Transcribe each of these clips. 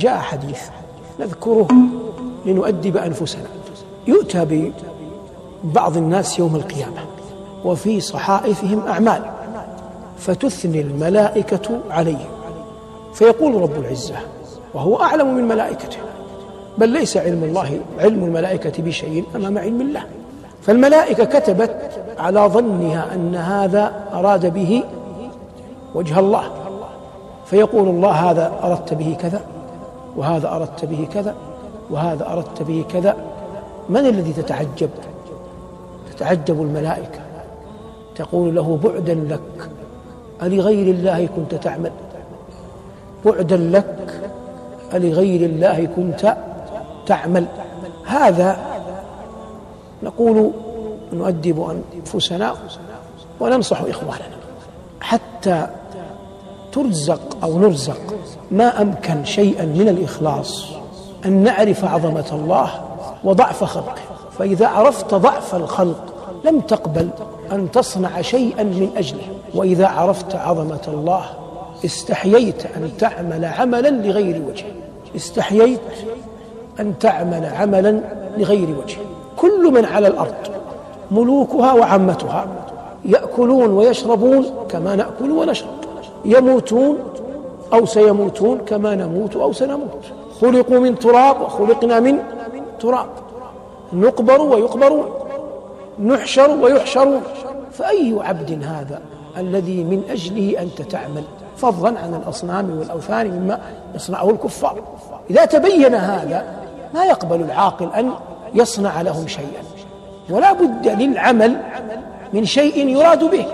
جاء حديث نذكره لنؤدب أنفسنا. يؤتى ببعض الناس يوم القيامة وفي صحائفهم أعمال فتثني الملائكة عليه. فيقول رب العزة وهو أعلم من ملائكته بل ليس علم الله علم الملائكة بشيء أمام علم الله. فالملائكة كتبت على ظنها أن هذا أراد به وجه الله. فيقول الله هذا أردت به كذا؟ وهذا أردت به كذا وهذا أردت به كذا. من الذي تتعجب؟ تتعجب الملائكة. تقول له بعدا لك ألغير الله كنت تعمل؟ بعدا لك ألغير الله كنت تعمل؟ هذا نقول نؤدب أنفسنا وننصح إخواننا. حتى ترزق أو نرزق. ما أمكن شيئا من الإخلاص أن نعرف عظمة الله وضعف خلقه. فإذا عرفت ضعف الخلق لم تقبل أن تصنع شيئا من أجله. وإذا عرفت عظمة الله استحييت أن تعمل عملا لغير وجه. استحييت أن تعمل عملا لغير وجه. كل من على الأرض ملوكها وعمتها يأكلون ويشربون كما نأكل ونشرب. يموتون أو سيموتون كما نموت أو سنموت. خلقوا من تراب وخلقنا من تراب. نقبر ويقبرون. نحشر ويحشرون. فأي عبد هذا الذي من أجله أنت تعمل فضلا عن الأصنام والأوثان مما يصنعه الكفار؟ إذا تبين هذا ما يقبل العاقل أن يصنع لهم شيئا. ولا بد للعمل من شيء يراد به.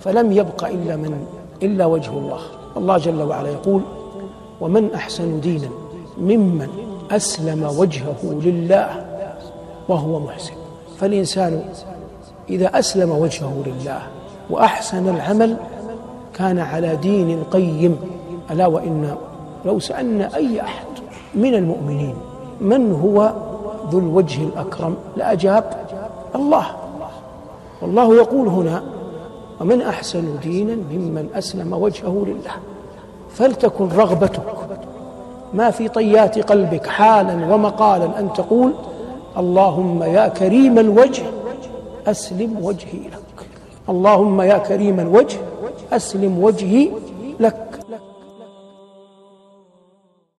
فلم يبق إلا من إلا وجه الله. الله جل وعلا يقول ومن أحسن دينا ممن أسلم وجهه لله وهو محسن. فالإنسان إذا أسلم وجهه لله وأحسن العمل كان على دين قيم. ألا وإن لو سألنا أي أحد من المؤمنين من هو ذو الوجه الأكرم لأجاب الله. والله يقول هنا ومن أحسن دينا ممن أسلم وجهه لله. فلتكن رغبتك. ما في طيات قلبك حالا ومقالا أن تقول اللهم يا كريم الوجه أسلم وجهي لك. اللهم يا كريم الوجه أسلم وجهي